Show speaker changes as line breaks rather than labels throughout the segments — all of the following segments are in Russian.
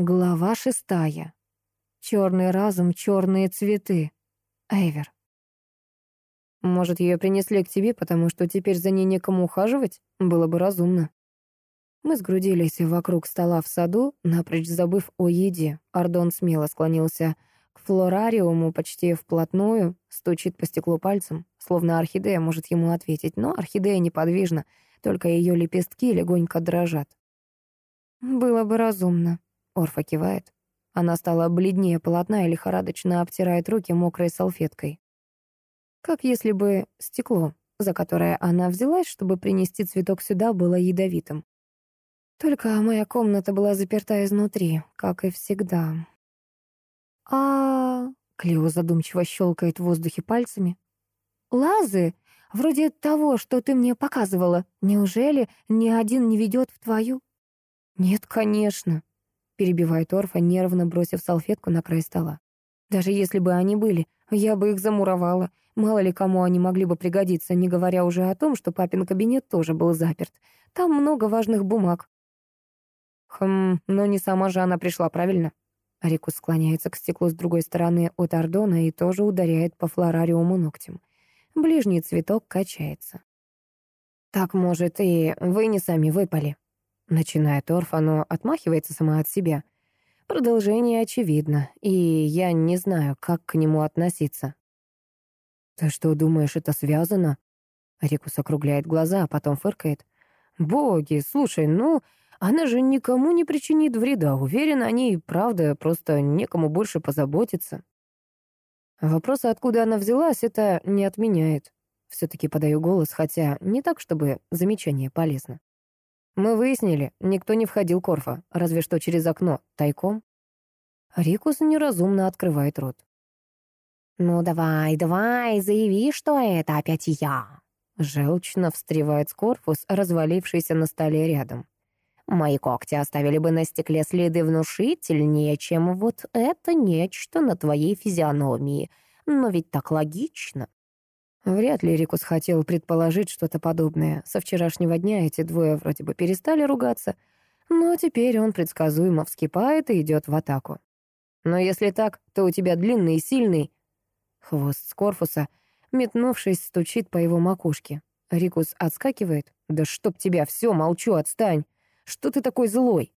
Глава шестая. Черный разум, черные цветы. Эйвер. Может, ее принесли к тебе, потому что теперь за ней некому ухаживать? Было бы разумно. Мы сгрудились вокруг стола в саду, напрочь забыв о еде. Ардон смело склонился к флорариуму почти вплотную, стучит по стеклу пальцем, словно орхидея может ему ответить, но орхидея неподвижна, только ее лепестки легонько дрожат. «Было бы разумно», — Орфа кивает. Она стала бледнее полотна и лихорадочно обтирает руки мокрой салфеткой. Как если бы стекло, за которое она взялась, чтобы принести цветок сюда, было ядовитым. Только моя комната была заперта изнутри, как и всегда. А, Клео задумчиво щелкает в воздухе пальцами. Лазы, вроде того, что ты мне показывала, неужели ни один не ведет в твою? Нет, конечно, перебивает Орфа, нервно бросив салфетку на край стола. Даже если бы они были, я бы их замуровала. Мало ли кому они могли бы пригодиться, не говоря уже о том, что папин кабинет тоже был заперт. Там много важных бумаг. Хм, но не сама же она пришла, правильно? Рикус склоняется к стеклу с другой стороны от Ордона и тоже ударяет по флорариуму ногтем. Ближний цветок качается. «Так, может, и вы не сами выпали?» Начинает Орфа, но отмахивается сама от себя. Продолжение очевидно, и я не знаю, как к нему относиться. «Ты что, думаешь, это связано?» Рикус округляет глаза, а потом фыркает. «Боги, слушай, ну, она же никому не причинит вреда. Уверена, о ней, правда, просто некому больше позаботиться». Вопрос, откуда она взялась, это не отменяет. Все-таки подаю голос, хотя не так, чтобы замечание полезно. Мы выяснили, никто не входил Корфа, разве что через окно, тайком. Рикус неразумно открывает рот. «Ну давай, давай, заяви, что это опять я!» Желчно встревает Скорфус, развалившийся на столе рядом. «Мои когти оставили бы на стекле следы внушительнее, чем вот это нечто на твоей физиономии. Но ведь так логично!» Вряд ли Рикус хотел предположить что-то подобное. Со вчерашнего дня эти двое вроде бы перестали ругаться, но теперь он предсказуемо вскипает и идет в атаку. Но если так, то у тебя длинный и сильный... Хвост Скорфуса, метнувшись, стучит по его макушке. Рикус отскакивает. «Да чтоб тебя, все, молчу, отстань! Что ты такой злой?»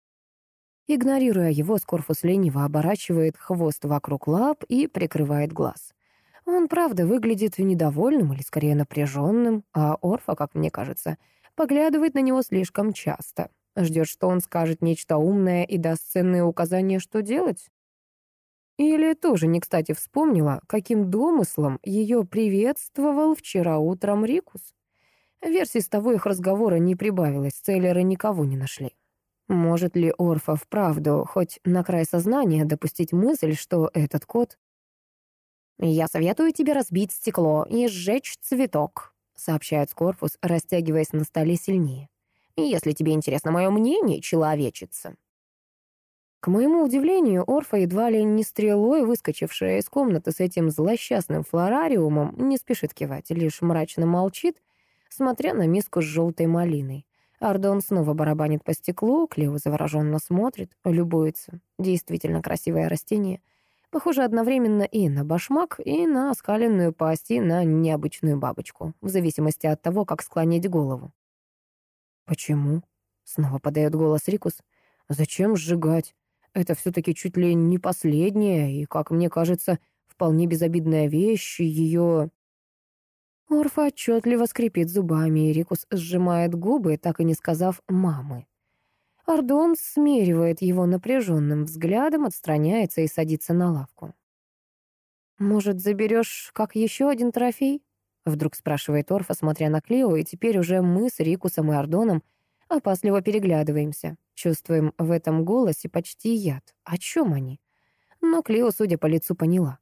Игнорируя его, Скорфус лениво оборачивает хвост вокруг лап и прикрывает глаз. Он, правда, выглядит недовольным или скорее напряженным, а Орфа, как мне кажется, поглядывает на него слишком часто. Ждет, что он скажет нечто умное и даст ценные указания, что делать. Или тоже не кстати вспомнила, каким домыслом ее приветствовал вчера утром Рикус. Версий с того их разговора не прибавилось, целлеры никого не нашли. Может ли Орфа вправду хоть на край сознания допустить мысль, что этот кот «Я советую тебе разбить стекло и сжечь цветок», сообщает Скорфус, растягиваясь на столе сильнее. «Если тебе интересно мое мнение, человечица». К моему удивлению, Орфа, едва ли не стрелой, выскочившая из комнаты с этим злосчастным флорариумом, не спешит кивать, лишь мрачно молчит, смотря на миску с желтой малиной. Ардон снова барабанит по стеклу, Клео завороженно смотрит, любуется. Действительно красивое растение — Похоже одновременно и на башмак, и на оскаленную пасть, и на необычную бабочку, в зависимости от того, как склонить голову. «Почему?» — снова подает голос Рикус. «Зачем сжигать? Это все-таки чуть ли не последняя и, как мне кажется, вполне безобидная вещь, ее...» Орфа отчетливо скрипит зубами, и Рикус сжимает губы, так и не сказав «мамы». Ардон смеривает его напряженным взглядом, отстраняется и садится на лавку. «Может, заберешь как еще один трофей?» Вдруг спрашивает Орфа, смотря на Клео, и теперь уже мы с Рикусом и Ардоном опасливо переглядываемся. Чувствуем в этом голосе почти яд. О чем они? Но Клео, судя по лицу, поняла.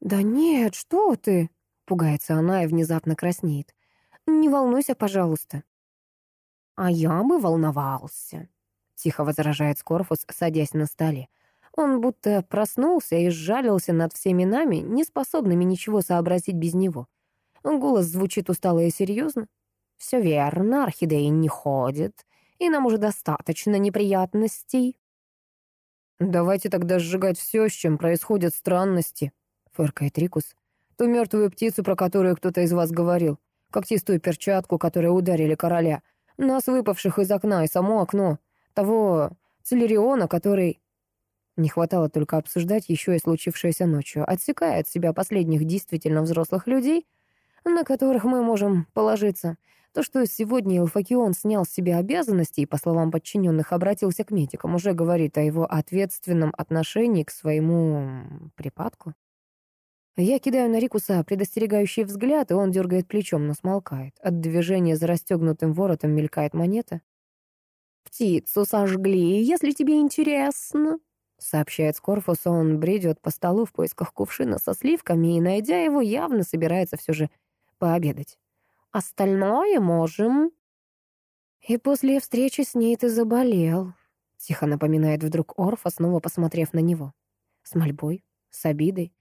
«Да нет, что ты?» — пугается она и внезапно краснеет. «Не волнуйся, пожалуйста». «А я бы волновался», — тихо возражает Скорфус, садясь на столе. Он будто проснулся и сжалился над всеми нами, не способными ничего сообразить без него. Голос звучит устало и серьезно. «Все верно, орхидеи не ходят, и нам уже достаточно неприятностей».
«Давайте тогда сжигать все, с чем происходят странности», — фыркает Рикус. «Ту мертвую птицу, про которую кто-то из вас говорил, когтистую перчатку, которой ударили короля, нас, выпавших из окна, и само окно, того Целериона, который...» Не хватало только обсуждать еще и случившееся ночью, отсекая от себя последних действительно взрослых людей, на которых мы можем положиться. То, что сегодня Илфакион снял с себя обязанности и, по словам подчиненных, обратился к медикам, уже говорит о его ответственном отношении к своему припадку. Я кидаю на Рикуса предостерегающий взгляд, и он дергает плечом, но смолкает. От движения за расстегнутым воротом мелькает монета. «Птицу сожгли, если тебе интересно», — сообщает Скорфус. Он бредет по столу в поисках кувшина со сливками и, найдя его, явно собирается все же пообедать. Остальное можем». «И после встречи с ней ты заболел», — тихо напоминает вдруг Орфа, снова посмотрев на него. С мольбой, с обидой,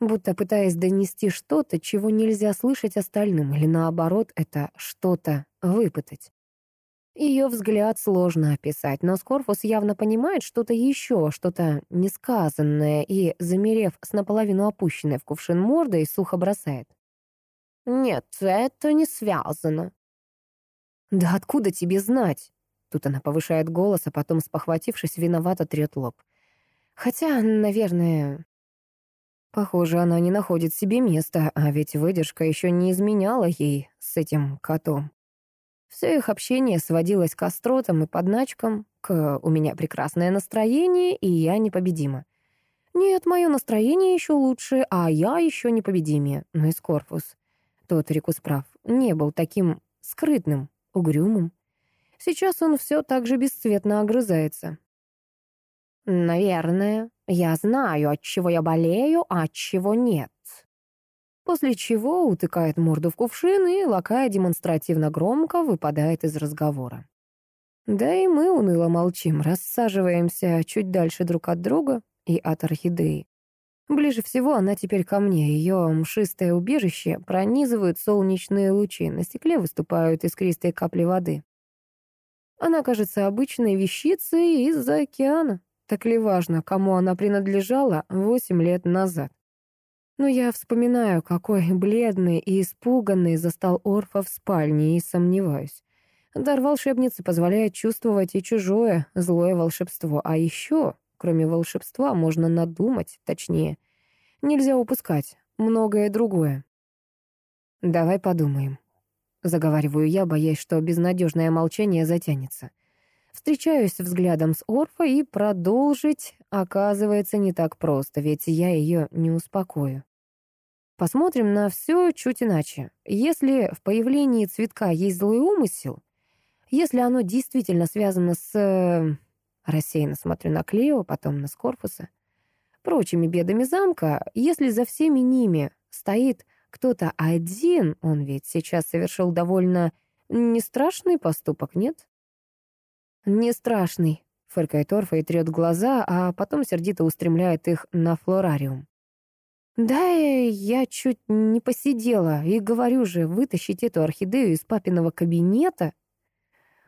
будто пытаясь донести что-то, чего нельзя слышать остальным, или наоборот, это что-то выпытать. Ее взгляд сложно описать, но Скорфус явно понимает что-то еще, что-то несказанное, и, замерев с наполовину опущенной в кувшин мордой, сухо бросает. «Нет, это не связано». «Да откуда тебе знать?» Тут она повышает голос, а потом, спохватившись, виновато трет лоб. Хотя, наверное... Похоже, она не находит себе места, а ведь выдержка еще не изменяла ей с этим котом. Все их общение сводилось к остротам и подначкам, к «у меня прекрасное настроение, и я непобедима». Нет, мое настроение еще лучше, а я еще непобедимее. Ну и Скорпус. Тот Рикус прав, не был таким скрытным, угрюмым. Сейчас он все так же бесцветно огрызается. «Наверное, я знаю, от чего я болею, а от чего нет». После чего утыкает морду в кувшин и, лакая демонстративно громко, выпадает из разговора. Да и мы уныло молчим, рассаживаемся чуть дальше друг от друга и от орхидеи. Ближе всего она теперь ко мне. Ее мшистое убежище пронизывают солнечные лучи. На стекле выступают искристые капли воды. Она кажется обычной вещицей из-за океана. Так ли важно, кому она принадлежала восемь лет назад? Но я вспоминаю, какой бледный и испуганный застал Орфа в спальне, и сомневаюсь. Дар волшебницы позволяет чувствовать и чужое, злое волшебство. А еще Кроме волшебства можно надумать, точнее. Нельзя упускать многое другое. «Давай подумаем», — заговариваю я, боясь, что безнадежное молчание затянется. Встречаюсь взглядом с Орфа и продолжить оказывается не так просто, ведь я ее не успокою. Посмотрим на все чуть иначе. Если в появлении цветка есть злой умысел, если оно действительно связано с Рассеянно смотрю на Клео, потом на Скорпуса. Прочими бедами замка, если за всеми ними стоит кто-то один, он ведь сейчас совершил довольно не страшный поступок, нет? Не страшный, фыркает Орфа и трет глаза, а потом сердито устремляет их на флорариум. Да, я чуть не посидела, и говорю же, вытащить эту орхидею из папиного кабинета.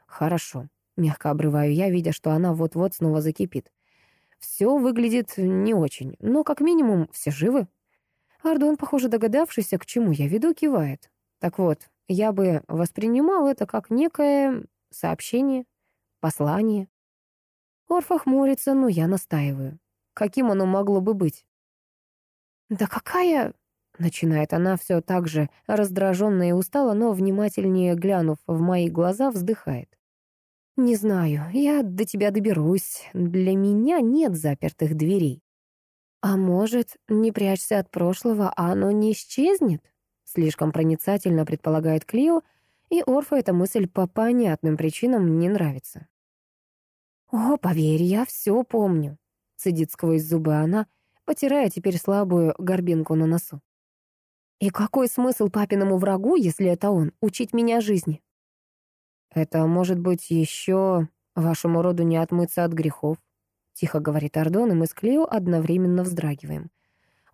Хорошо, Мягко обрываю я, видя, что она вот-вот снова закипит. Все выглядит не очень, но как минимум все живы. Ардон, похоже, догадавшийся, к чему я веду, кивает. Так вот, я бы воспринимал это как некое сообщение, послание. Орфа хмурится, но я настаиваю. Каким оно могло бы быть? «Да какая...» — начинает она все так же, раздраженно и устала, но, внимательнее глянув в мои глаза, вздыхает. «Не знаю, я до тебя доберусь. Для меня нет запертых дверей». «А может, не прячься от прошлого, а оно не исчезнет?» Слишком проницательно предполагает Клио, и Орфа эта мысль по понятным причинам не нравится. «О, поверь, я все помню», — цедит сквозь зубы она, потирая теперь слабую горбинку на носу. «И какой смысл папиному врагу, если это он, учить меня жизни? «Это может быть еще вашему роду не отмыться от грехов», — тихо говорит Ардон, и мы с Клео одновременно вздрагиваем.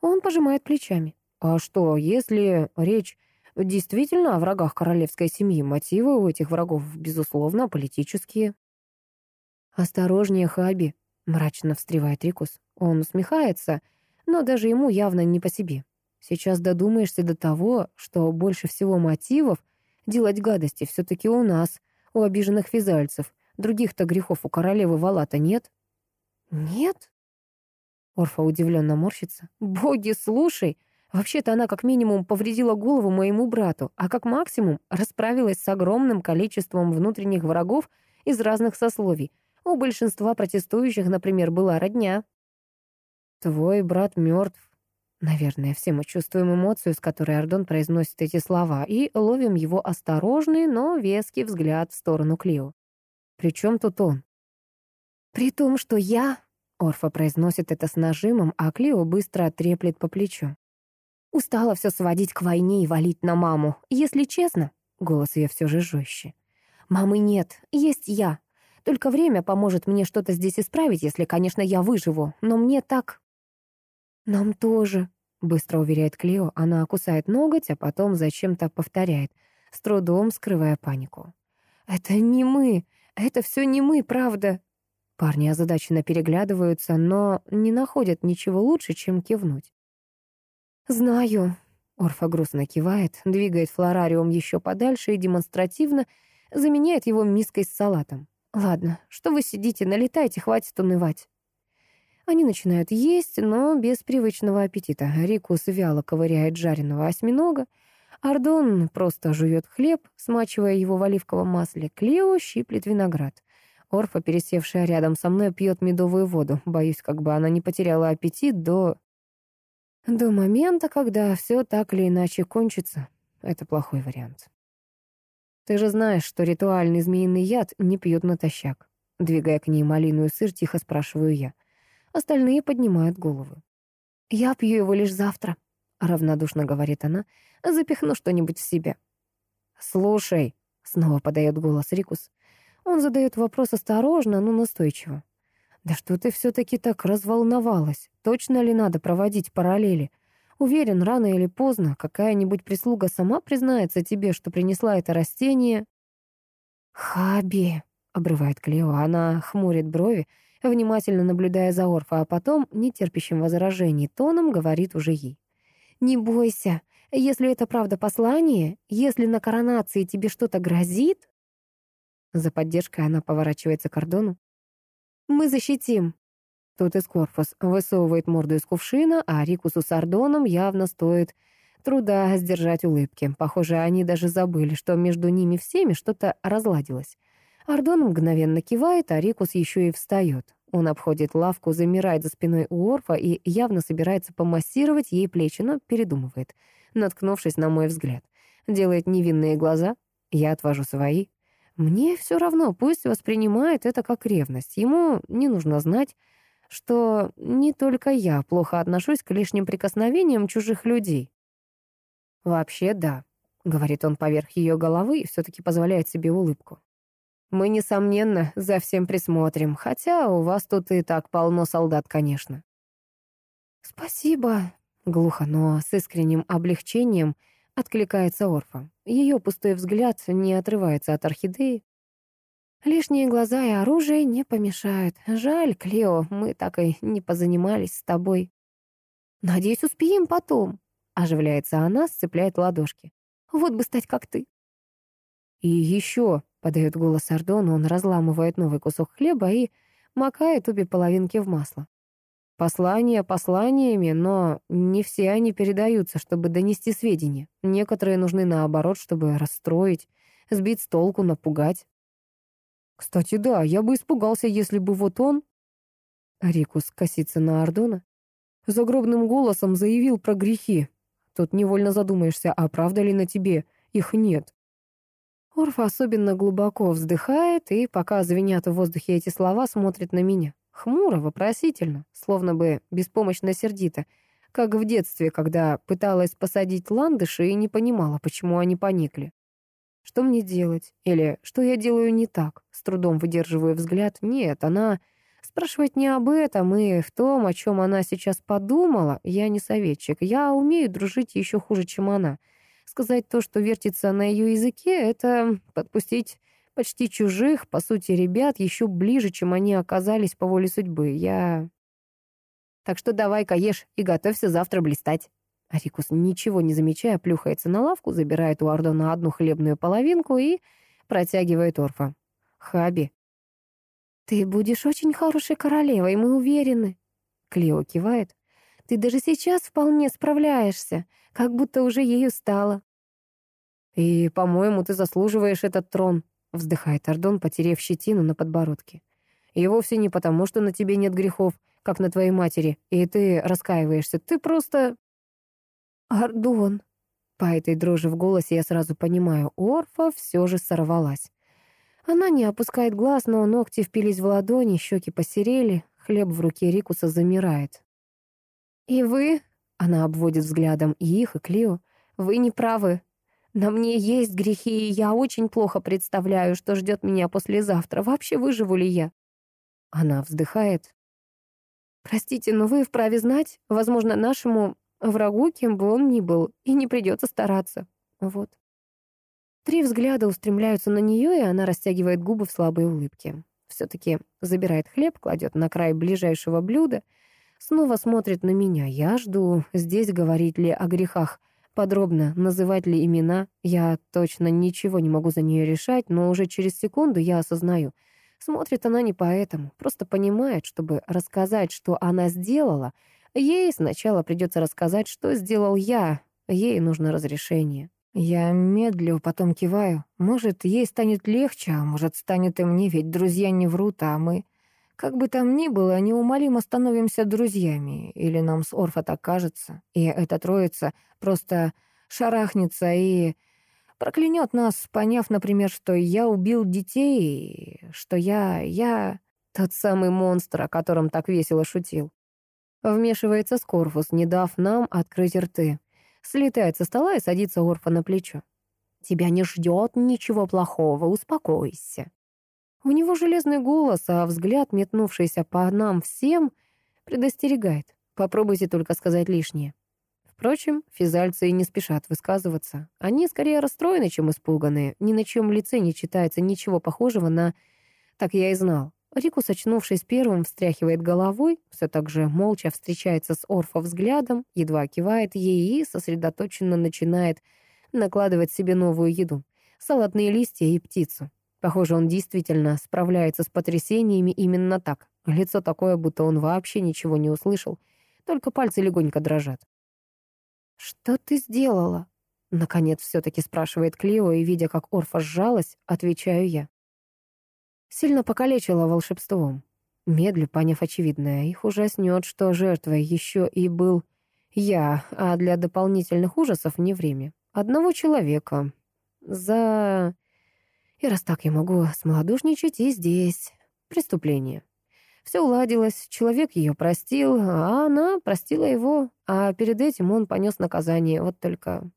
Он пожимает плечами. «А что, если речь действительно о врагах королевской семьи, мотивы у этих врагов, безусловно, политические?» «Осторожнее, Хаби», — Мрачно встревает Рикус. Он усмехается, но даже ему явно не по себе. Сейчас додумаешься до того, что больше всего мотивов делать гадости все-таки у нас, у обиженных физальцев. Других-то грехов у королевы Валата нет.
Нет?
Орфа удивленно морщится. Боги, слушай, вообще-то она как минимум повредила голову моему брату, а как максимум расправилась с огромным количеством внутренних врагов из разных сословий. У большинства протестующих, например, была родня. Твой брат мертв, Наверное, все мы чувствуем эмоцию, с которой Ардон произносит эти слова, и ловим его осторожный, но веский взгляд в сторону Клио. При чем тут он?
«При том, что я...»
Орфа произносит это с нажимом, а Клио быстро треплет по плечу.
«Устала все сводить к войне и валить на маму. Если честно...» Голос ее все же жестче. «Мамы нет, есть я. Только время поможет мне что-то здесь исправить, если, конечно, я выживу. Но мне так «Нам тоже», — быстро уверяет Клео. Она кусает ноготь, а потом зачем-то повторяет, с трудом скрывая панику. «Это не мы! Это все не мы, правда!» Парни озадаченно переглядываются, но не находят ничего лучше, чем кивнуть. «Знаю», — Орфа грустно кивает, двигает флорариум еще подальше и демонстративно заменяет его миской с салатом. «Ладно, что вы сидите, налетайте, хватит унывать». Они начинают есть, но без привычного аппетита. Рикус вяло ковыряет жареного осьминога. Ардон просто жует хлеб, смачивая его в оливковом масле. Клео щиплет виноград. Орфа, пересевшая рядом со мной, пьет медовую воду. Боюсь, как бы она не потеряла аппетит до... До момента, когда все так или иначе кончится. Это плохой вариант. Ты же знаешь, что ритуальный змеиный яд не пьют натощак. Двигая к ней малину и сыр, тихо спрашиваю я. Остальные поднимают головы. «Я пью его лишь завтра», — равнодушно говорит она. «Запихну что-нибудь в себя». «Слушай», — снова подает голос Рикус. Он задает вопрос осторожно, но настойчиво. «Да что ты все-таки так разволновалась? Точно ли надо проводить параллели? Уверен, рано или поздно какая-нибудь прислуга сама признается тебе, что принесла это растение». «Хаби», — обрывает Клео, она хмурит брови, внимательно наблюдая за Орфа, а потом, нетерпящим возражений, тоном говорит уже ей. «Не бойся, если это правда послание, если на коронации тебе что-то грозит...» За поддержкой она поворачивается к кордону. «Мы защитим». Тут и Скорфос высовывает морду из кувшина, а Рикусу с Ардоном явно стоит труда сдержать улыбки. Похоже, они даже забыли, что между ними всеми что-то разладилось. Ардон мгновенно кивает, а Рикус еще и встает. Он обходит лавку, замирает за спиной у Орфа и явно собирается помассировать ей плечи, но передумывает, наткнувшись на мой взгляд. Делает невинные глаза, я отвожу свои. Мне все равно, пусть воспринимает это как ревность. Ему не нужно знать, что не только я плохо отношусь к лишним прикосновениям чужих людей. «Вообще, да», — говорит он поверх ее головы и все-таки позволяет себе улыбку. Мы, несомненно, за всем присмотрим, хотя у вас тут и так полно солдат, конечно». «Спасибо», —
глухо, но с искренним облегчением откликается Орфа. Ее пустой взгляд не отрывается от орхидеи. «Лишние глаза и оружие не помешают. Жаль, Клео, мы так и не позанимались с тобой».
«Надеюсь, успеем потом», — оживляется она, сцепляет ладошки. «Вот бы стать как ты».
«И еще», — подает голос Ардон, он разламывает новый кусок хлеба и макает обе половинки в масло. Послания посланиями, но не все они передаются, чтобы донести сведения. Некоторые нужны наоборот, чтобы расстроить, сбить с толку, напугать. Кстати, да, я бы испугался, если бы вот он... Рикус косится на Ардона. Загробным голосом заявил про грехи. Тут невольно задумаешься, а правда ли на тебе их нет? Орфа особенно глубоко вздыхает и, пока звенят в воздухе эти слова, смотрит на меня. Хмуро, вопросительно, словно бы беспомощно сердито, как в детстве, когда пыталась посадить ландыши и не понимала, почему они поникли. Что мне делать? Или что я делаю не так? С трудом выдерживаю взгляд. Нет, она спрашивает не об этом и в том, о чем она сейчас подумала. Я не советчик. Я умею дружить еще хуже, чем она. Сказать то, что вертится на ее языке, это подпустить почти чужих, по сути, ребят, еще ближе, чем они оказались по воле судьбы. Я... Так что давай-ка ешь и готовься завтра блистать. Арикус, ничего не замечая, плюхается на лавку, забирает у Ардона одну хлебную половинку и протягивает Орфа. Хаби.
«Ты будешь очень хорошей королевой, мы уверены».
Клео кивает.
«Ты даже сейчас вполне справляешься, как будто уже ею стала».
«И, по-моему, ты заслуживаешь этот трон», — вздыхает Ардон, потеряв щетину на подбородке. «И вовсе не потому, что на тебе нет грехов, как на твоей матери, и ты раскаиваешься. Ты просто...»
«Ардон...» По этой дрожи в голосе я сразу понимаю, Орфа все же сорвалась. Она не опускает глаз, но ногти впились в ладони, щеки посерели, хлеб в руке Рикуса замирает. «И вы...» — она обводит взглядом и их, и Клио. «Вы не правы. На мне есть грехи, и я очень плохо представляю, что ждет меня послезавтра. Вообще выживу ли я?» Она вздыхает. «Простите, но вы вправе знать, возможно, нашему врагу, кем бы он ни был, и не придется стараться. Вот». Три взгляда устремляются на нее, и она растягивает губы в слабой улыбке. Все-таки забирает хлеб, кладет на край ближайшего блюда, снова смотрит на меня. Я жду, здесь говорить ли о грехах, подробно называть ли имена. Я точно ничего не могу за нее решать, но уже через секунду я осознаю. Смотрит она не поэтому, просто понимает, чтобы рассказать, что она сделала, ей сначала придется рассказать, что сделал я, ей нужно разрешение. Я медлю, потом киваю. Может, ей станет легче, а может, станет и мне, ведь друзья не врут, а мы... Как бы там ни было, неумолимо становимся друзьями, или нам с Орфа так кажется, и эта троица просто шарахнется и проклянет нас, поняв, например, что я убил детей, что я... я... тот самый монстр, о котором так весело шутил. Вмешивается Скорфус, не дав нам открыть рты. Слетает со стола и садится Орфа на плечо. «Тебя не ждет ничего плохого, успокойся». У него железный голос, а взгляд, метнувшийся по нам всем, предостерегает. Попробуйте только сказать лишнее. Впрочем, физальцы не спешат высказываться. Они скорее расстроены, чем испуганные. Ни на чем лице не читается ничего похожего на «так я и знал». Рикус, очнувшись первым, встряхивает головой, все так же молча встречается с Орфа взглядом, едва кивает ей и сосредоточенно начинает накладывать себе новую еду. Салатные листья и птицу. Похоже, он действительно справляется с потрясениями именно так. Лицо такое, будто он вообще ничего не услышал, только пальцы легонько дрожат. «Что ты сделала?» Наконец все-таки спрашивает Клио, и, видя, как Орфа сжалась, отвечаю я. Сильно покалечила волшебством. Медлю, поняв очевидное, их ужаснет, что жертвой еще и был я, а для дополнительных ужасов не время. Одного человека. За... И раз так я могу смолодушничать и здесь. Преступление. Все уладилось, человек ее простил, а она простила его, а перед этим он понес наказание. Вот только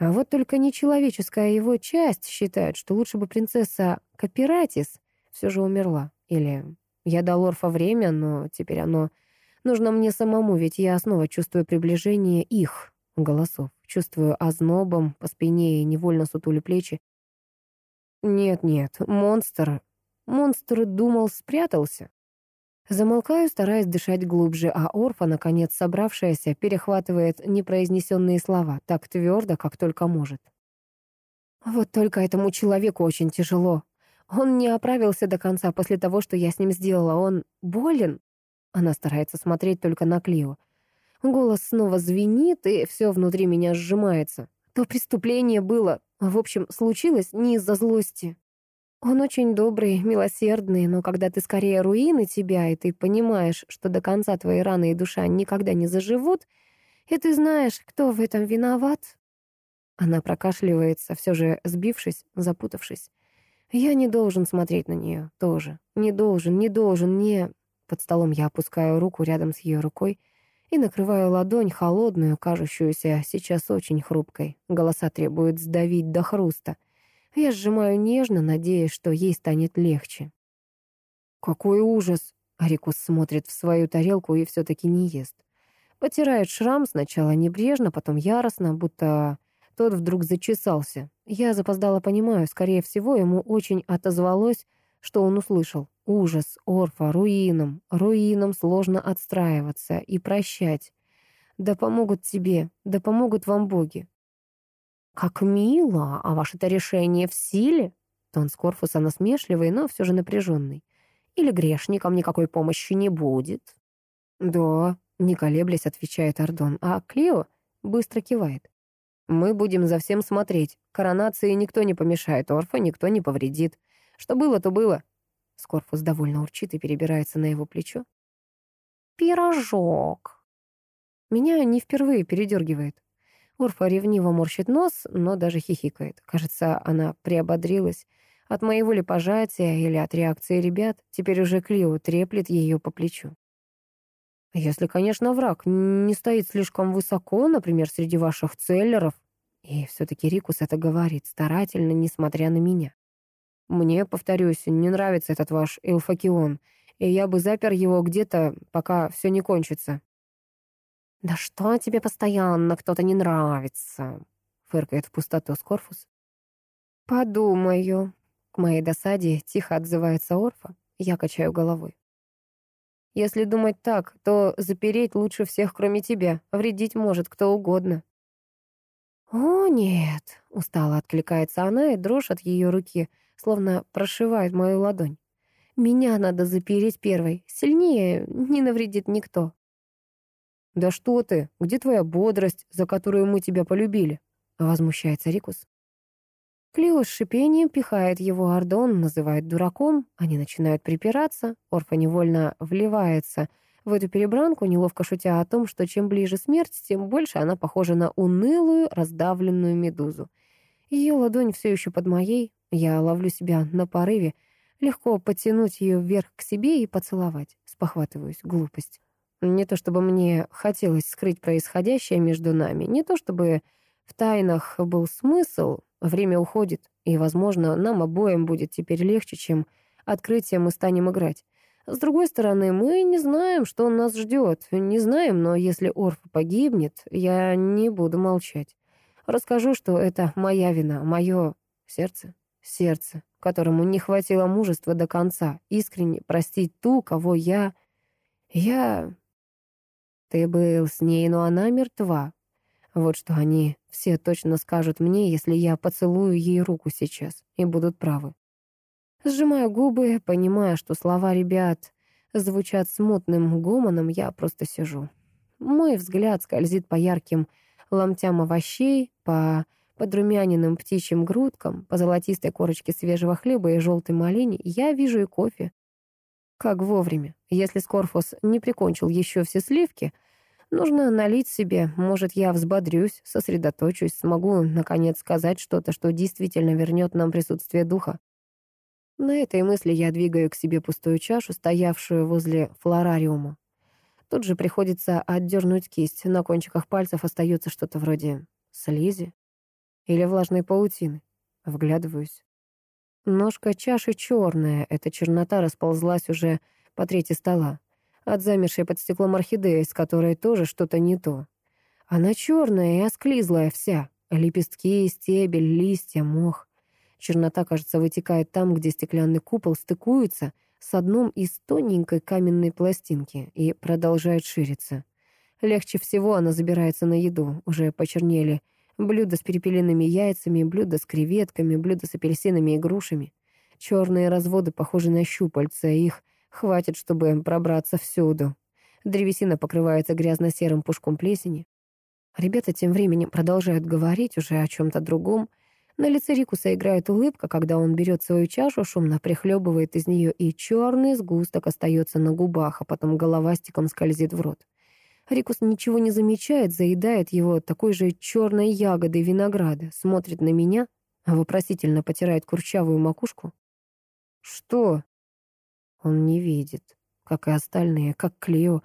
а вот только нечеловеческая его часть считает, что лучше бы принцесса Капиратис все же умерла. Или я дал Орфа время, но теперь оно нужно мне самому, ведь я снова чувствую приближение их голосов. Чувствую ознобом по спине и невольно сутули плечи. Нет-нет, монстр... Монстр думал, спрятался. Замолкаю, стараясь дышать глубже, а Орфа, наконец собравшаяся, перехватывает непроизнесенные слова так твердо, как только может. Вот только этому человеку очень тяжело. Он не оправился до конца после того, что я с ним сделала. Он болен. Она старается смотреть только на Клио. Голос снова звенит, и все внутри меня сжимается. То преступление было, в общем, случилось не из-за злости. Он очень добрый, милосердный, но когда ты скорее руины тебя, и ты понимаешь, что до конца твои раны и душа никогда не заживут, и ты знаешь, кто в этом виноват. Она прокашливается, все же сбившись, запутавшись. Я не должен смотреть на нее тоже. Не должен, не должен, не... Под столом я опускаю руку рядом с ее рукой и накрываю ладонь, холодную, кажущуюся сейчас очень хрупкой. Голоса требуют сдавить до хруста — я сжимаю нежно, надеясь, что ей станет легче. «Какой ужас!» Арикус смотрит в свою тарелку и все-таки не ест. Потирает шрам сначала небрежно, потом яростно, будто
тот вдруг зачесался. Я запоздала понимаю, скорее всего, ему очень отозвалось, что он услышал. Ужас, Орфа, руинам, руинам сложно отстраиваться и прощать. Да помогут тебе, да помогут вам боги. «Как мило! А ваше-то решение в силе?» Тон Скорфуса насмешливый, но все же напряженный. «Или грешникам никакой помощи не будет?» «Да», — не колеблясь, отвечает Ардон, а Клео быстро кивает. «Мы будем за всем смотреть. Коронации никто не помешает, Орфа никто не повредит. Что было, то было». Скорфус довольно урчит и перебирается на его плечо. «Пирожок!» Меня не впервые передергивает. Орфа ревниво морщит нос, но даже хихикает. Кажется, она приободрилась. От моего ли пожатия или от реакции ребят, теперь уже Клио треплет ее по плечу. Если, конечно, враг не стоит слишком высоко, например, среди ваших целлеров. И все-таки Рикус это говорит, старательно, несмотря на меня. Мне, повторюсь, не нравится этот ваш Элфакион, и я бы запер его где-то, пока все не кончится. «Да что тебе постоянно кто-то не нравится?» — фыркает в пустоту Скорфус. «Подумаю». К моей досаде тихо отзывается Орфа. Я качаю головой. «Если думать так, то запереть лучше всех, кроме тебя. Вредить может кто угодно». «О, нет!» — устало откликается она, и дрожь от ее руки словно прошивает мою ладонь. «Меня надо запереть первой. Сильнее не навредит никто». «Да что ты? Где твоя бодрость, за которую мы тебя полюбили?» — возмущается Рикус. Клио с шипением пихает его Ардон, называет дураком, они начинают припираться, Орфа невольно вливается в эту перебранку, неловко шутя о том, что чем ближе смерть, тем больше она похожа на унылую, раздавленную медузу. Ее ладонь все еще под моей, я ловлю себя на порыве, легко подтянуть ее вверх к себе и поцеловать. Спохватываюсь, глупость. Не то чтобы мне хотелось скрыть происходящее между нами, не то чтобы в тайнах был смысл, время уходит, и, возможно, нам обоим будет теперь легче, чем открытие мы станем играть. С другой стороны, мы не знаем, что нас ждет. Не знаем, но если Орф погибнет, я не буду молчать. Расскажу, что это моя вина, мое сердце, сердце, которому не хватило мужества до конца, искренне простить ту, кого я... Я ты был с ней, но она мертва. Вот что они все точно скажут мне, если я поцелую ей руку сейчас, и будут правы. Сжимаю губы, понимая, что слова ребят звучат смутным гомоном, я просто сижу. Мой взгляд скользит по ярким ломтям овощей, по подрумяненным птичьим грудкам, по золотистой корочке свежего хлеба и желтой малине. Я вижу и кофе. Как вовремя. Если Скорфус не прикончил еще все сливки, нужно налить себе. Может, я взбодрюсь, сосредоточусь, смогу, наконец, сказать что-то, что действительно вернет нам присутствие духа. На этой мысли я двигаю к себе пустую чашу, стоявшую возле флорариума. Тут же приходится отдернуть кисть. На кончиках пальцев остается что-то вроде слизи или влажной паутины. Вглядываюсь. Ножка чаши черная, эта чернота расползлась уже по трети стола. От замершей под стеклом орхидеи, с которой тоже что-то не то. Она черная и осклизлая вся. Лепестки, стебель, листья, мох. Чернота, кажется, вытекает там, где стеклянный купол стыкуется с одном из тоненькой каменной пластинки и продолжает шириться. Легче всего она забирается на еду. Уже почернели Блюдо с перепелиными яйцами, блюдо с креветками, блюдо с апельсинами и грушами. Черные разводы похожи на щупальца, их хватит, чтобы пробраться всюду. Древесина покрывается грязно-серым пушком плесени. Ребята тем временем продолжают говорить уже о чем-то другом. На лице Рикуса играет улыбка, когда он берет свою чашу, шумно прихлебывает из нее, и черный сгусток остается на губах, а потом головастиком скользит в рот. Рикус ничего не замечает, заедает его такой же черной ягодой винограда, смотрит на меня, вопросительно потирает курчавую макушку. «Что?» Он не видит, как и остальные, как Клео,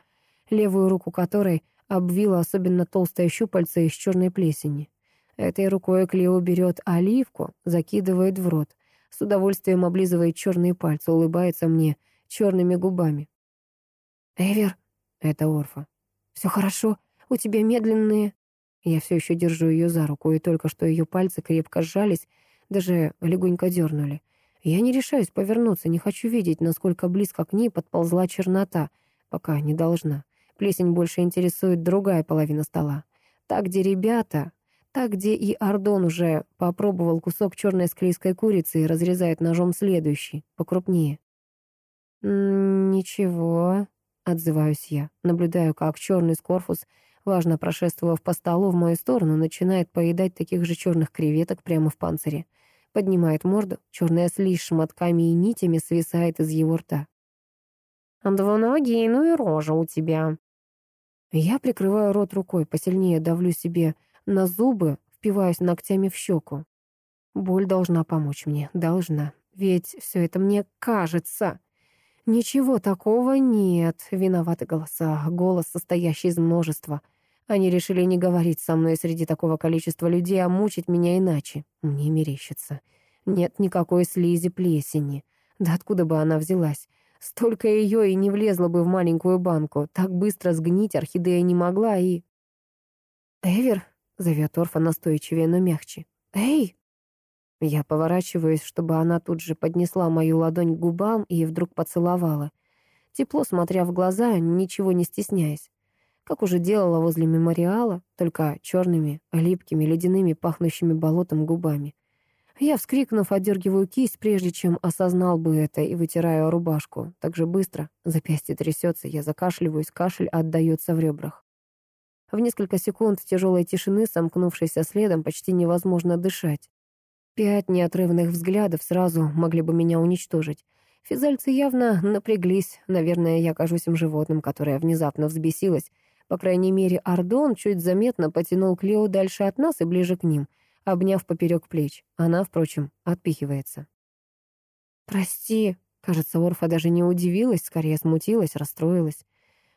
левую руку которой обвила особенно толстая щупальца из черной плесени. Этой рукой Клео берет оливку, закидывает в рот, с удовольствием облизывает черные пальцы, улыбается мне черными губами. «Эвер!» — это Орфа. Все хорошо, у тебя медленные...» Я все еще держу ее за руку, и только что ее пальцы крепко сжались, даже легонько дернули. Я не решаюсь повернуться, не хочу видеть, насколько близко к ней подползла чернота, пока не должна. Плесень больше интересует другая половина стола. Так, где ребята, так, где и Ардон уже попробовал кусок черной склейской курицы и разрезает ножом следующий, покрупнее. «Ничего», — отзываюсь я, наблюдаю, как черный скорфус, важно прошествовав по столу в мою сторону, начинает поедать таких же черных креветок прямо в панцире поднимает морду, черная слизь шматками и нитями свисает из его рта. «Двуногий, ну и рожа у тебя». Я прикрываю рот рукой, посильнее давлю себе на зубы, впиваюсь ногтями в щеку. Боль должна помочь мне, должна. Ведь все это мне кажется. Ничего такого нет. Виноваты голоса, голос, состоящий из множества. Они решили не говорить со мной среди такого количества людей, а мучить меня иначе. Мне мерещится. Нет никакой слизи плесени. Да откуда бы она взялась? Столько ее и не влезла бы в маленькую банку. Так быстро сгнить орхидея не могла и... «Эвер?» — зовет Орфа настойчивее, но мягче. «Эй!» Я поворачиваюсь, чтобы она тут же поднесла мою ладонь к губам и вдруг поцеловала. Тепло, смотря в глаза, ничего не стесняясь как уже делала возле мемориала, только черными, липкими, ледяными, пахнущими болотом губами. Я, вскрикнув, отдергиваю кисть, прежде чем осознал бы это, и вытираю рубашку. Так же быстро, запястье трясется, я закашливаюсь, кашель отдается в ребрах. В несколько секунд тяжелой тишины, сомкнувшейся следом, почти невозможно дышать. Пять неотрывных взглядов сразу могли бы меня уничтожить. Физальцы явно напряглись. Наверное, я кажусь им животным, которое внезапно взбесилось по крайней мере, Ардон чуть заметно потянул Клео дальше от нас и ближе к ним, обняв поперек плеч. Она, впрочем, отпихивается. «Прости», — кажется, Орфа даже не удивилась, скорее смутилась, расстроилась.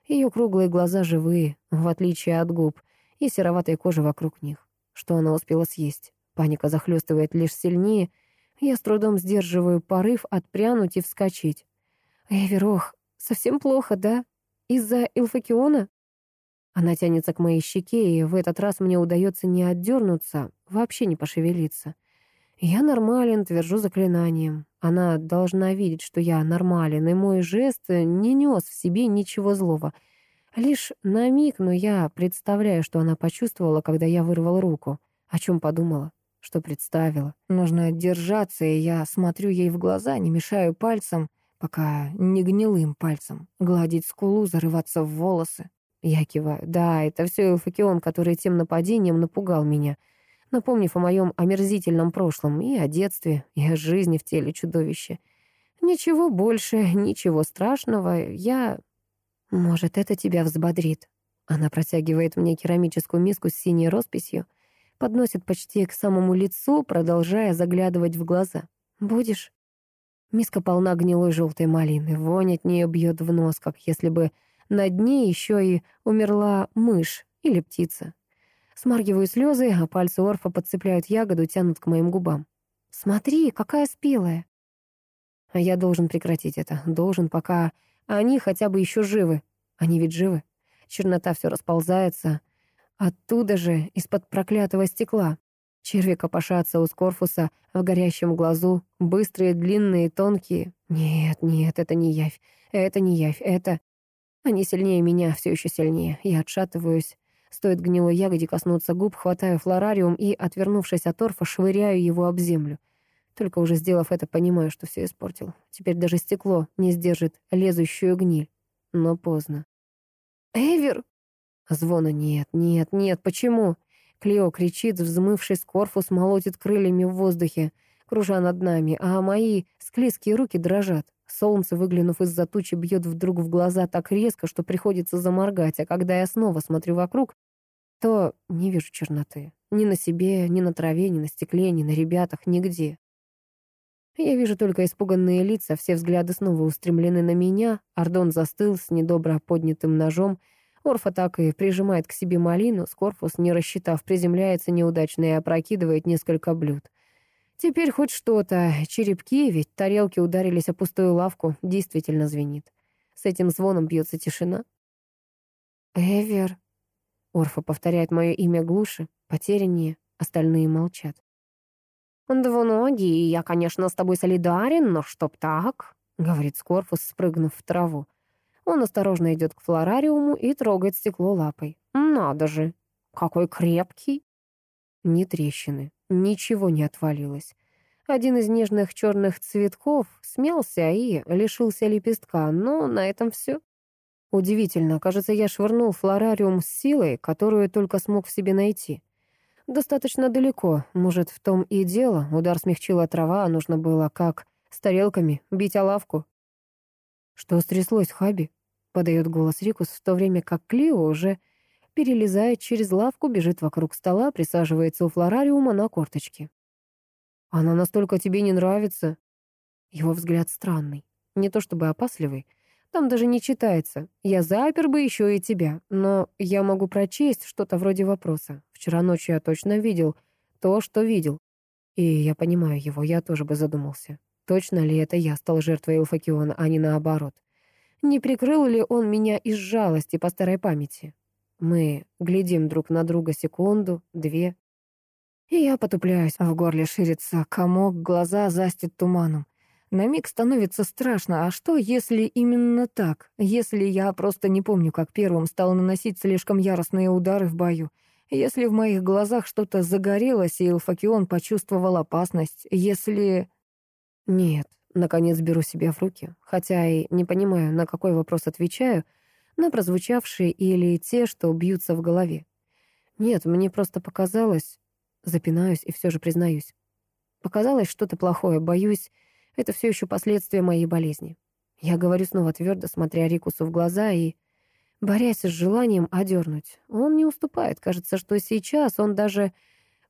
Ее круглые глаза живые, в отличие от губ, и сероватой кожи вокруг них. Что она успела съесть? Паника захлестывает лишь сильнее. Я с трудом сдерживаю порыв отпрянуть и вскочить. «Эверох, совсем плохо, да? Из-за Илфакиона?» Она тянется к моей щеке, и в этот раз мне удается не отдернуться, вообще не пошевелиться. Я нормален, твержу заклинанием. Она должна видеть, что я нормален, и мой жест не нес в себе ничего злого. Лишь на миг, но я представляю, что она почувствовала, когда я вырвал руку. О чем подумала, что представила. Нужно держаться, и я смотрю ей в глаза, не мешаю пальцем, пока не гнилым пальцем, гладить скулу, зарываться в волосы. Я киваю. Да, это все Элфакион, который тем нападением напугал меня, напомнив о моем омерзительном прошлом и о детстве, и о жизни в теле чудовища. Ничего больше, ничего страшного. Я... Может, это тебя взбодрит. Она протягивает мне керамическую миску с синей росписью, подносит почти к самому лицу, продолжая заглядывать в глаза. «Будешь?» Миска полна гнилой желтой малины. Вонь от нее бьет в нос, как если бы на дне еще и умерла мышь или птица. Смаргиваю слезы, а пальцы Орфа подцепляют ягоду, тянут к моим губам. «Смотри, какая спелая!» А я должен прекратить это. Должен, пока они хотя бы еще живы. Они ведь живы. Чернота все расползается. Оттуда же, из-под проклятого стекла. Черви копошатся у Скорфуса в горящем глазу. Быстрые, длинные, тонкие. Нет, нет, это не явь. Это не явь. Это... Они сильнее меня, все еще сильнее. Я отшатываюсь. Стоит гнилой ягоде коснуться губ, хватаю флорариум и, отвернувшись от торфа, швыряю его об землю. Только уже сделав это, понимаю, что все испортил. Теперь даже стекло не сдержит лезущую гниль. Но поздно. «Эвер!» Звона нет, нет, нет, почему? Клео кричит, взмывшись корфус, молотит крыльями в воздухе, кружа над нами, а мои склизкие руки дрожат. Солнце, выглянув из-за тучи, бьет вдруг в глаза так резко, что приходится заморгать, а когда я снова смотрю вокруг, то не вижу черноты. Ни на себе, ни на траве, ни на стекле, ни на ребятах, нигде. Я вижу только испуганные лица, все взгляды снова устремлены на меня. Ардон застыл с недобро поднятым ножом. Орфа так и прижимает к себе малину. Скорпус, не рассчитав, приземляется неудачно и опрокидывает несколько блюд. Теперь хоть что-то. Черепки, ведь тарелки ударились о пустую лавку, действительно звенит. С этим звоном бьется тишина. «Эвер», Орфа повторяет мое имя глуше, потеряннее, остальные молчат. «Двуногий, я, конечно, с тобой солидарен, но чтоб так...» — говорит Скорфус, спрыгнув в траву. Он осторожно идет к флорариуму и трогает стекло лапой. «Надо же! Какой крепкий!» Ни трещины, ничего не отвалилось. Один из нежных черных цветков смялся и лишился лепестка, но на этом все. Удивительно, кажется, я швырнул флорариум с силой, которую только смог в себе найти. Достаточно далеко, может, в том и дело. Удар смягчила трава, а нужно было, как с тарелками, бить о лавку. «Что стряслось, Хаби?» — подает голос Рикус, в то время как Клио уже перелезает через лавку, бежит вокруг стола, присаживается у флорариума на корточке. «Она настолько тебе не нравится?» Его взгляд странный, не то чтобы опасливый, там даже не читается. Я запер бы еще и тебя, но я могу прочесть что-то вроде вопроса. Вчера ночью я точно видел то, что видел. И я понимаю его, я тоже бы задумался. Точно ли это я стал жертвой Элфакиона, а не наоборот? Не прикрыл ли он меня из жалости по старой памяти? Мы глядим друг на друга секунду, две. И я потупляюсь, а в горле ширится комок, глаза застит туманом. На миг становится страшно, а что, если именно так? Если я просто не помню, как первым стал наносить слишком яростные удары в бою? Если в моих глазах что-то загорелось, и Элфакион почувствовал опасность? Если... Нет, наконец беру себя в руки, хотя и не понимаю, на какой вопрос отвечаю, на прозвучавшие или те, что бьются в голове. Нет, мне просто показалось... Запинаюсь и все же признаюсь. Показалось что-то плохое, боюсь... Это все еще последствия моей болезни. Я говорю снова твердо, смотря Рикусу в глаза и борясь с желанием одернуть. Он не уступает. Кажется, что сейчас он даже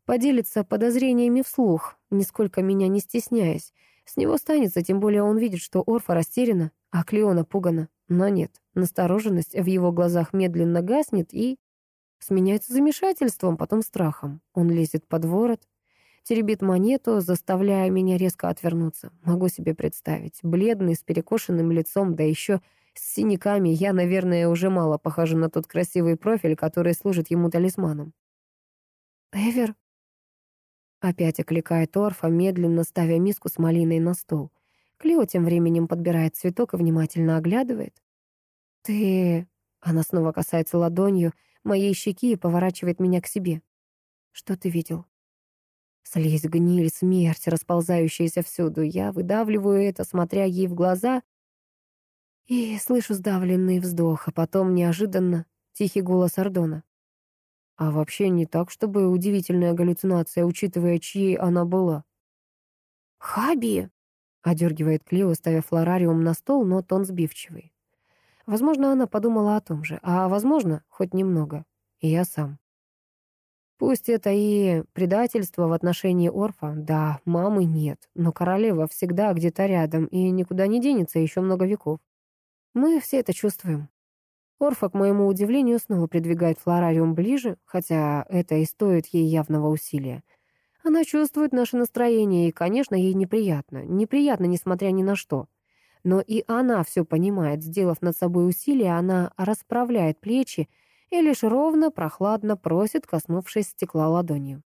поделится подозрениями вслух, нисколько меня не стесняясь. С него станется, тем более он видит, что Орфа растеряна, а Клеона пугана. Но нет, настороженность в его глазах медленно гаснет и сменяется замешательством, потом страхом. Он лезет под ворот, теребит монету, заставляя меня резко отвернуться. Могу себе представить. Бледный, с перекошенным лицом, да еще с синяками, я, наверное, уже мало похожа на тот красивый профиль, который служит ему талисманом. «Эвер?» Опять окликает Орфа, медленно ставя миску с малиной на стол. Клео тем временем подбирает цветок и внимательно оглядывает. «Ты...» Она снова касается ладонью моей щеки и поворачивает меня к себе. «Что ты видел?» Слизь, гниль, смерть, расползающаяся всюду. Я выдавливаю это, смотря ей в глаза, и слышу сдавленный вздох, а потом неожиданно тихий голос Ардона. А вообще не так, чтобы удивительная галлюцинация, учитывая, чьей она была. «Хаби!» — одергивает Клео, ставя флорариум на стол, но тон сбивчивый. Возможно, она подумала о том же, а, возможно, хоть немного. И я сам. Пусть это и предательство в отношении Орфа, да, мамы нет, но королева всегда где-то рядом и никуда не денется еще много веков. Мы все это чувствуем. Орфа, к моему удивлению, снова придвигает флорариум ближе, хотя это и стоит ей явного усилия. Она чувствует наше настроение, и, конечно, ей неприятно. Неприятно, несмотря ни на что. Но и она все понимает. Сделав над собой усилие, она расправляет плечи и лишь ровно, прохладно просит, коснувшись стекла ладонью.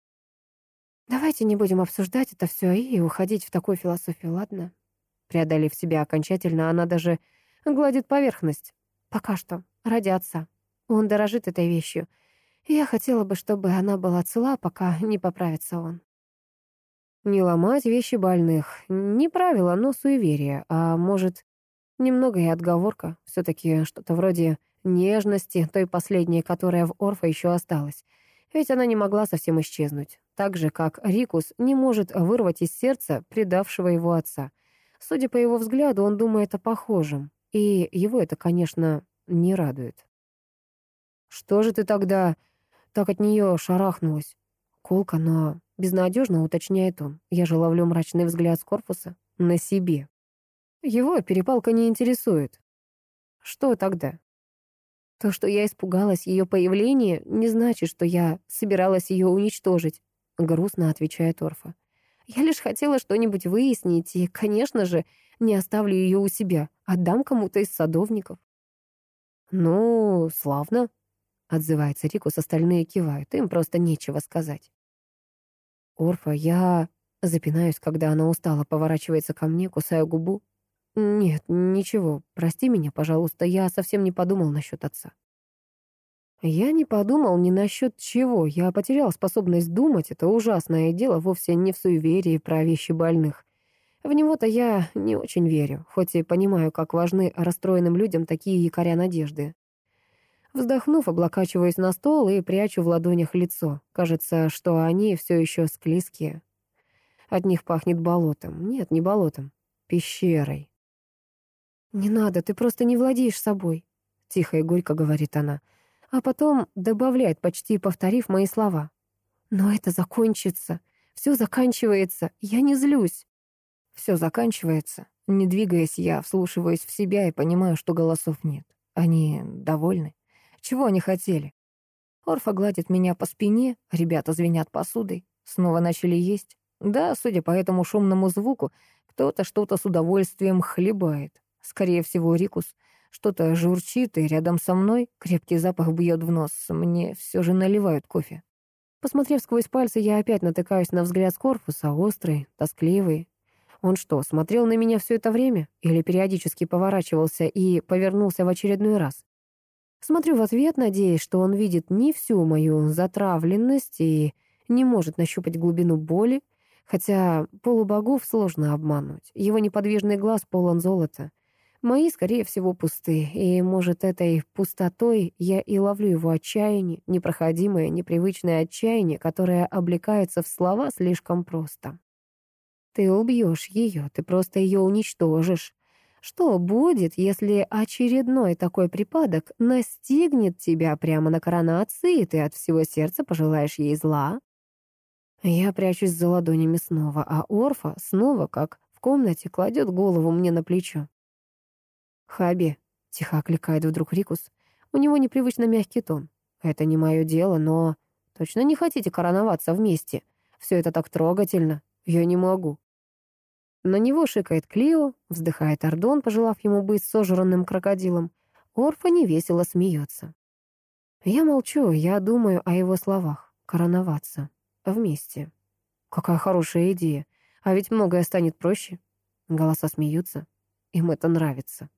«Давайте не будем обсуждать это все и уходить в такую философию, ладно?» Преодолев себя окончательно, она даже гладит поверхность. Пока что, ради отца. Он дорожит этой вещью. Я хотела бы, чтобы она была цела, пока не поправится он. Не ломать вещи больных. Не правило, но суеверие. А может, немного и отговорка. все таки что-то вроде нежности, той последней, которая в Орфа еще осталась. Ведь она не могла совсем исчезнуть. Так же, как Рикус не может вырвать из сердца предавшего его отца. Судя по его взгляду, он думает о похожем. И его это, конечно, не радует. «Что же ты тогда так от нее шарахнулась?» Колка, но безнадежно уточняет он. Я же ловлю мрачный взгляд с корпуса на себе. Его перепалка не интересует. Что тогда? То, что я испугалась ее появления, не значит, что я собиралась ее уничтожить, грустно отвечает Орфа. Я лишь хотела что-нибудь выяснить, и, конечно же, не оставлю ее у себя, отдам кому-то из садовников. Ну, славно. — отзывается Рикус, остальные кивают, им просто нечего сказать. «Орфа, я...» — запинаюсь, когда она устала, поворачивается ко мне, кусая губу. «Нет, ничего, прости меня, пожалуйста, я совсем не подумал насчет отца». Я не подумал ни насчет чего, я потерял способность думать, это ужасное дело вовсе не в суеверии про вещи больных. В него-то я не очень верю, хоть и понимаю, как важны расстроенным людям такие якоря надежды. Вздохнув, облокачиваюсь на стол и прячу в ладонях лицо. Кажется, что они все еще склизкие. От них пахнет болотом. Нет, не болотом. Пещерой. «Не надо, ты просто не владеешь собой», — тихо и горько говорит она. А потом добавляет, почти повторив мои слова. «Но это закончится. Все заканчивается. Я не злюсь». Все заканчивается. Не двигаясь, я вслушиваюсь в себя и понимаю, что голосов нет. Они довольны. Чего они хотели? Орфа гладит меня по спине, ребята звенят посудой. Снова начали есть. Да, судя по этому шумному звуку, кто-то что-то с удовольствием хлебает. Скорее всего, Рикус. Что-то журчит, и рядом со мной крепкий запах бьет в нос. Мне все же наливают кофе. Посмотрев сквозь пальцы, я опять натыкаюсь на взгляд с корпуса, острый, тоскливый, он что, смотрел на меня все это время? Или периодически поворачивался и повернулся в очередной раз? Смотрю в ответ, надеясь, что он видит не всю мою затравленность и не может нащупать глубину боли, хотя полубогов сложно обмануть. Его неподвижный глаз полон золота. Мои, скорее всего, пусты, и, может, этой пустотой я и ловлю его отчаяние, непроходимое, непривычное отчаяние, которое облекается в слова слишком просто. Ты убьешь ее, ты просто ее уничтожишь. Что будет, если очередной такой припадок настигнет тебя прямо на коронации, и ты от всего сердца пожелаешь ей зла? Я прячусь за ладонями снова, а Орфа снова, как в комнате, кладет голову мне на плечо. «Хаби», — тихо окликает вдруг Рикус, у него непривычно мягкий тон. «Это не мое дело, но точно не хотите короноваться вместе? Все это так трогательно. Я не могу». На него шикает Клио, вздыхает Ордон, пожелав ему быть сожранным крокодилом. Орфа невесело смеется. Я молчу, я думаю о его словах. Короноваться. Вместе. Какая хорошая идея. А ведь многое станет проще. Голоса смеются. Им это нравится.